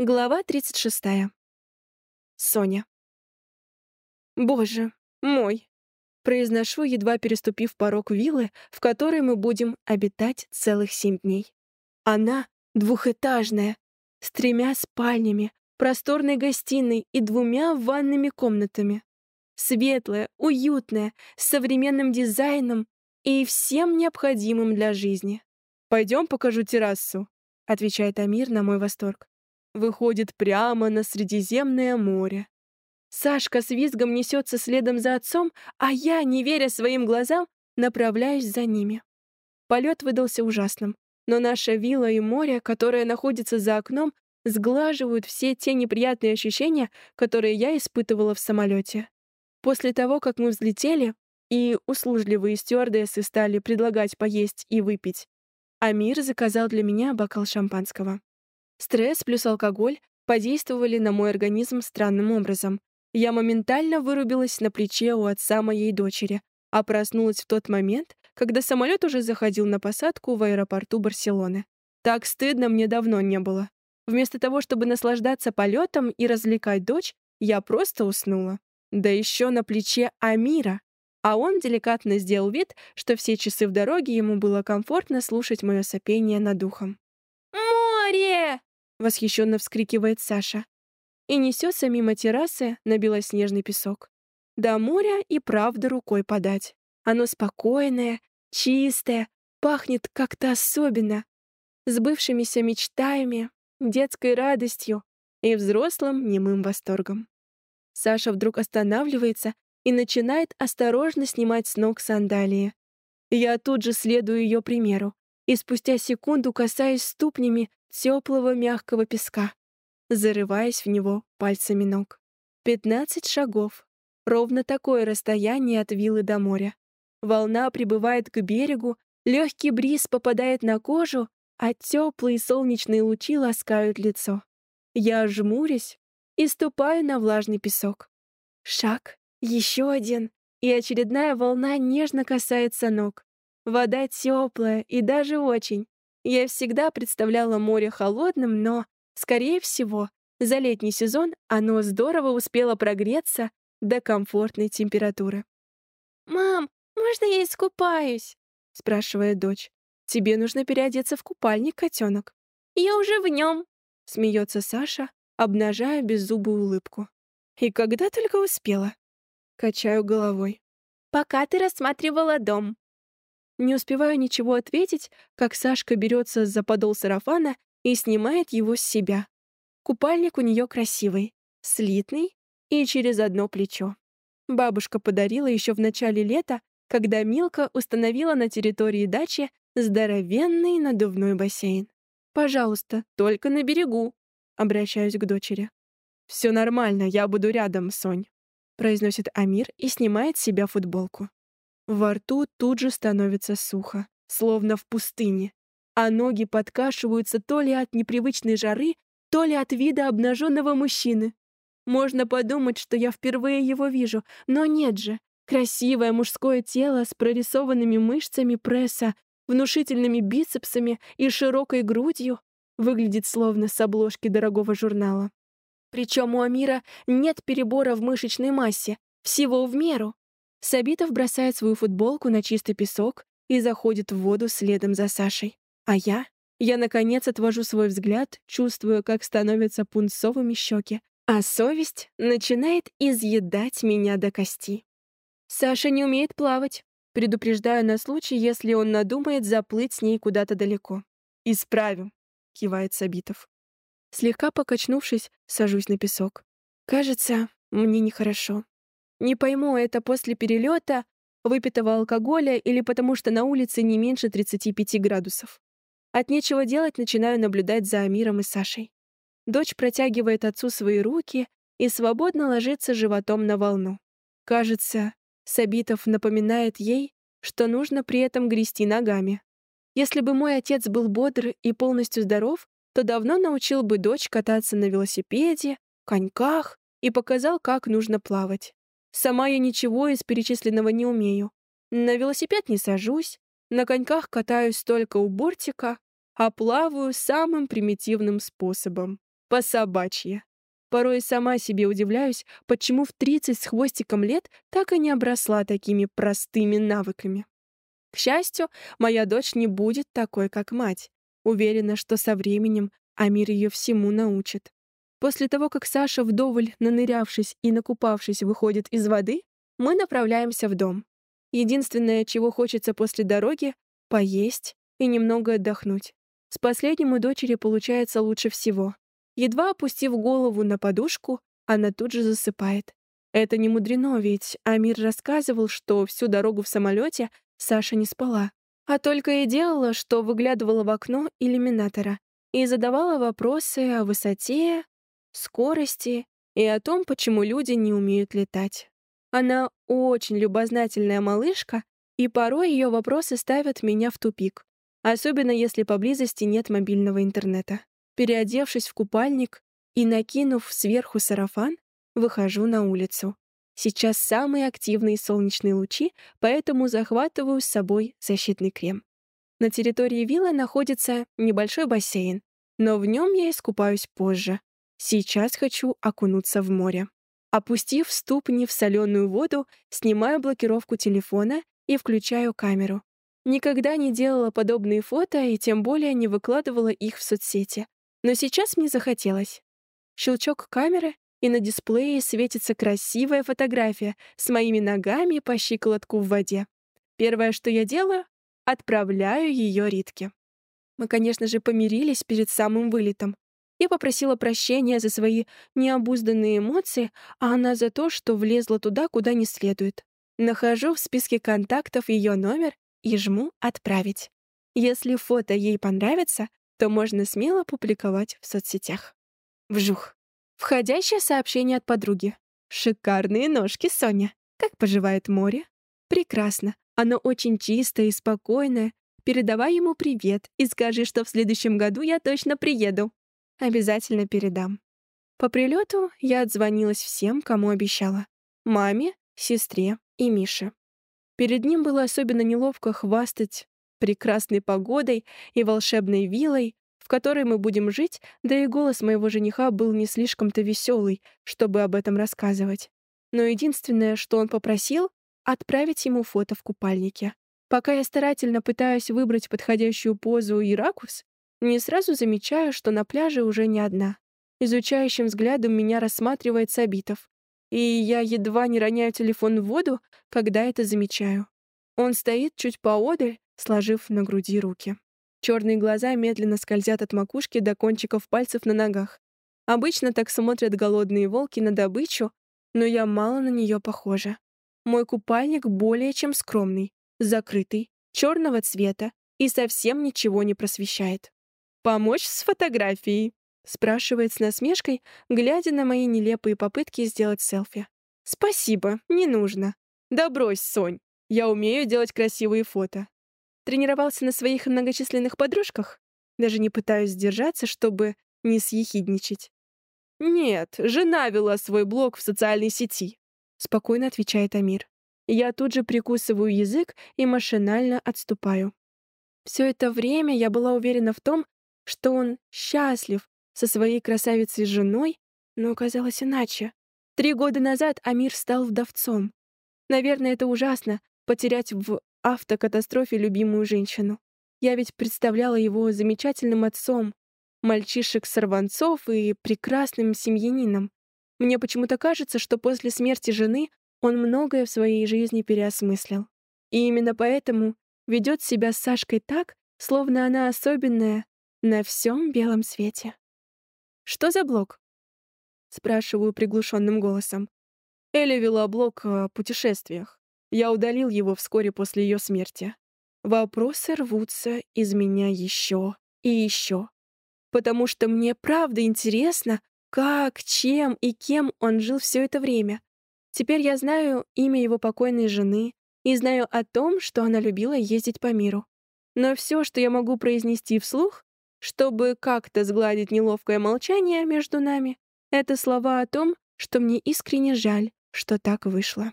Глава 36. Соня. «Боже мой!» Произношу, едва переступив порог виллы, в которой мы будем обитать целых семь дней. Она двухэтажная, с тремя спальнями, просторной гостиной и двумя ванными комнатами. Светлая, уютная, с современным дизайном и всем необходимым для жизни. «Пойдем покажу террасу», — отвечает Амир на мой восторг выходит прямо на Средиземное море. Сашка с визгом несется следом за отцом, а я, не веря своим глазам, направляюсь за ними. Полет выдался ужасным, но наша вилла и море, которое находится за окном, сглаживают все те неприятные ощущения, которые я испытывала в самолете. После того, как мы взлетели, и услужливые стюардессы стали предлагать поесть и выпить, Амир заказал для меня бокал шампанского. Стресс плюс алкоголь подействовали на мой организм странным образом. Я моментально вырубилась на плече у отца моей дочери, а проснулась в тот момент, когда самолет уже заходил на посадку в аэропорту Барселоны. Так стыдно мне давно не было. Вместо того, чтобы наслаждаться полетом и развлекать дочь, я просто уснула. Да еще на плече Амира. А он деликатно сделал вид, что все часы в дороге ему было комфортно слушать мое сопение над ухом. Восхищенно вскрикивает Саша. И несется мимо террасы на белоснежный песок. До моря и правда рукой подать. Оно спокойное, чистое, пахнет как-то особенно. Сбывшимися мечтами, детской радостью и взрослым немым восторгом. Саша вдруг останавливается и начинает осторожно снимать с ног сандалии. Я тут же следую ее примеру и спустя секунду касаюсь ступнями теплого мягкого песка, зарываясь в него пальцами ног. Пятнадцать шагов. Ровно такое расстояние от виллы до моря. Волна прибывает к берегу, легкий бриз попадает на кожу, а теплые солнечные лучи ласкают лицо. Я жмурюсь и ступаю на влажный песок. Шаг, еще один, и очередная волна нежно касается ног. Вода теплая и даже очень. Я всегда представляла море холодным, но, скорее всего, за летний сезон оно здорово успело прогреться до комфортной температуры. «Мам, можно я искупаюсь?» — спрашивает дочь. «Тебе нужно переодеться в купальник, котенок». «Я уже в нем», — смеется Саша, обнажая беззубую улыбку. «И когда только успела?» Качаю головой. «Пока ты рассматривала дом», не успеваю ничего ответить, как Сашка берется за подол сарафана и снимает его с себя. Купальник у нее красивый, слитный и через одно плечо. Бабушка подарила еще в начале лета, когда Милка установила на территории дачи здоровенный надувной бассейн. «Пожалуйста, только на берегу», — обращаюсь к дочери. «Все нормально, я буду рядом, Сонь», — произносит Амир и снимает с себя футболку. Во рту тут же становится сухо, словно в пустыне, а ноги подкашиваются то ли от непривычной жары, то ли от вида обнаженного мужчины. Можно подумать, что я впервые его вижу, но нет же. Красивое мужское тело с прорисованными мышцами пресса, внушительными бицепсами и широкой грудью выглядит словно с обложки дорогого журнала. Причем у Амира нет перебора в мышечной массе, всего в меру. Сабитов бросает свою футболку на чистый песок и заходит в воду следом за Сашей. А я? Я, наконец, отвожу свой взгляд, чувствуя, как становятся пунцовыми щеки, а совесть начинает изъедать меня до кости. Саша не умеет плавать. Предупреждаю на случай, если он надумает заплыть с ней куда-то далеко. «Исправим», — кивает Сабитов. Слегка покачнувшись, сажусь на песок. Кажется, мне нехорошо. Не пойму, это после перелета, выпитого алкоголя или потому что на улице не меньше 35 градусов. От нечего делать начинаю наблюдать за Амиром и Сашей. Дочь протягивает отцу свои руки и свободно ложится животом на волну. Кажется, Сабитов напоминает ей, что нужно при этом грести ногами. Если бы мой отец был бодр и полностью здоров, то давно научил бы дочь кататься на велосипеде, коньках и показал, как нужно плавать. Сама я ничего из перечисленного не умею. На велосипед не сажусь, на коньках катаюсь только у бортика, а плаваю самым примитивным способом. по собачье. Порой сама себе удивляюсь, почему в 30 с хвостиком лет так и не обросла такими простыми навыками. К счастью, моя дочь не будет такой, как мать. Уверена, что со временем Амир ее всему научит. После того, как Саша вдоволь нанырявшись и накупавшись выходит из воды, мы направляемся в дом. Единственное, чего хочется после дороги — поесть и немного отдохнуть. С последним у дочери получается лучше всего. Едва опустив голову на подушку, она тут же засыпает. Это не мудрено, ведь Амир рассказывал, что всю дорогу в самолете Саша не спала, а только и делала, что выглядывала в окно иллюминатора и задавала вопросы о высоте, скорости и о том, почему люди не умеют летать. Она очень любознательная малышка, и порой ее вопросы ставят меня в тупик, особенно если поблизости нет мобильного интернета. Переодевшись в купальник и накинув сверху сарафан, выхожу на улицу. Сейчас самые активные солнечные лучи, поэтому захватываю с собой защитный крем. На территории виллы находится небольшой бассейн, но в нем я искупаюсь позже. Сейчас хочу окунуться в море. Опустив ступни в соленую воду, снимаю блокировку телефона и включаю камеру. Никогда не делала подобные фото и тем более не выкладывала их в соцсети. Но сейчас мне захотелось. Щелчок камеры, и на дисплее светится красивая фотография с моими ногами по щиколотку в воде. Первое, что я делаю, отправляю ее Ритке. Мы, конечно же, помирились перед самым вылетом. Я попросила прощения за свои необузданные эмоции, а она за то, что влезла туда, куда не следует. Нахожу в списке контактов ее номер и жму «Отправить». Если фото ей понравится, то можно смело публиковать в соцсетях. Вжух. Входящее сообщение от подруги. «Шикарные ножки, Соня. Как поживает море?» «Прекрасно. Оно очень чистое и спокойное. Передавай ему привет и скажи, что в следующем году я точно приеду. Обязательно передам». По прилету я отзвонилась всем, кому обещала. Маме, сестре и Мише. Перед ним было особенно неловко хвастать прекрасной погодой и волшебной виллой, в которой мы будем жить, да и голос моего жениха был не слишком-то веселый, чтобы об этом рассказывать. Но единственное, что он попросил — отправить ему фото в купальнике. Пока я старательно пытаюсь выбрать подходящую позу и ракурс, не сразу замечаю, что на пляже уже не одна. Изучающим взглядом меня рассматривает Сабитов. И я едва не роняю телефон в воду, когда это замечаю. Он стоит чуть поодаль, сложив на груди руки. Черные глаза медленно скользят от макушки до кончиков пальцев на ногах. Обычно так смотрят голодные волки на добычу, но я мало на нее похожа. Мой купальник более чем скромный, закрытый, черного цвета и совсем ничего не просвещает. «Помочь с фотографией?» — спрашивает с насмешкой, глядя на мои нелепые попытки сделать селфи. «Спасибо, не нужно. Да брось, Сонь, я умею делать красивые фото. Тренировался на своих многочисленных подружках? Даже не пытаюсь сдержаться, чтобы не съехидничать. «Нет, жена вела свой блог в социальной сети», — спокойно отвечает Амир. Я тут же прикусываю язык и машинально отступаю. Все это время я была уверена в том, что он счастлив со своей красавицей женой, но оказалось иначе. Три года назад Амир стал вдовцом. Наверное, это ужасно — потерять в автокатастрофе любимую женщину. Я ведь представляла его замечательным отцом, мальчишек-сорванцов и прекрасным семьянином. Мне почему-то кажется, что после смерти жены он многое в своей жизни переосмыслил. И именно поэтому ведет себя с Сашкой так, словно она особенная на всем белом свете. «Что за блог?» — спрашиваю приглушенным голосом. Эля вела блог о путешествиях. Я удалил его вскоре после ее смерти. Вопросы рвутся из меня еще и еще. Потому что мне правда интересно, как, чем и кем он жил все это время. Теперь я знаю имя его покойной жены и знаю о том, что она любила ездить по миру. Но все, что я могу произнести вслух, чтобы как-то сгладить неловкое молчание между нами, это слова о том, что мне искренне жаль, что так вышло.